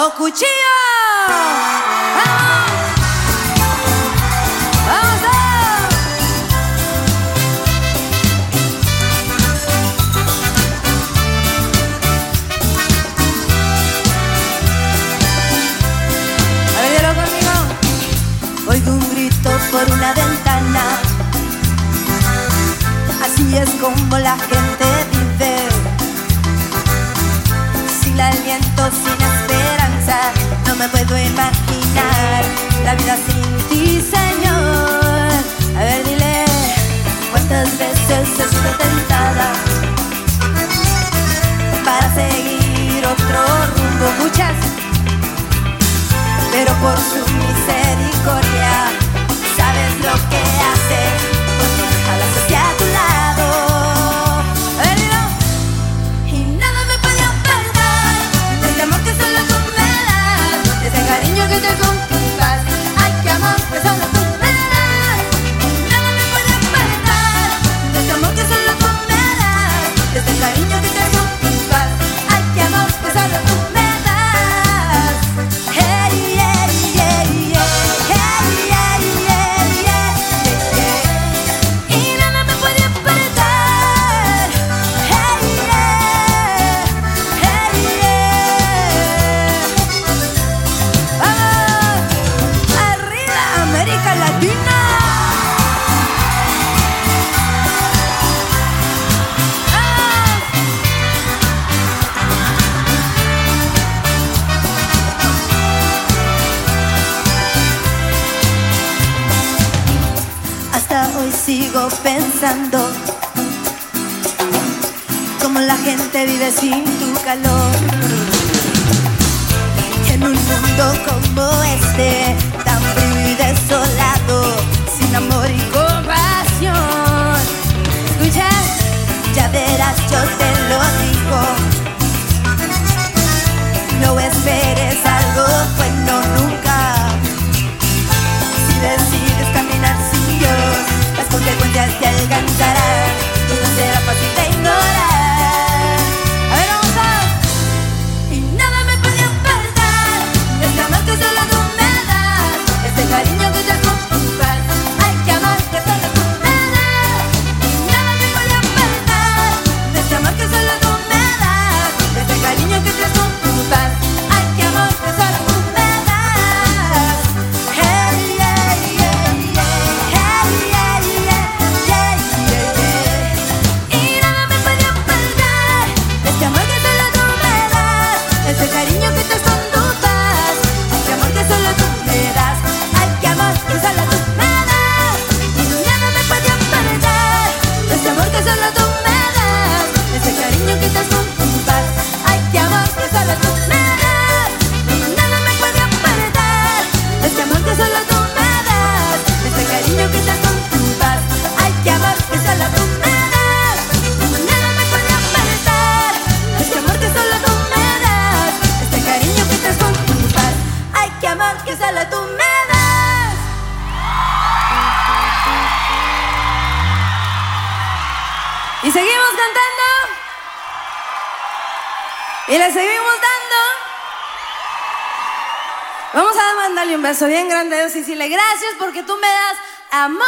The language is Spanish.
o cuchillo. ¡Vamos! ¡Vamos a ver, conmigo. Oigo un grito por una ventana. Así es como la gente vive. Sin aliento, sin no me puedo imaginar la vida sin ti, Señor. A ver, dile cuántas veces he sido tentada para seguir otro rumbo, muchas, pero por su Hasta hoy sigo pensando cómo la gente vive sin tu calor. En un mundo como este just in Y seguimos cantando. Y le seguimos dando. Vamos a mandarle un beso bien grande a Dios y decirle gracias porque tú me das amor,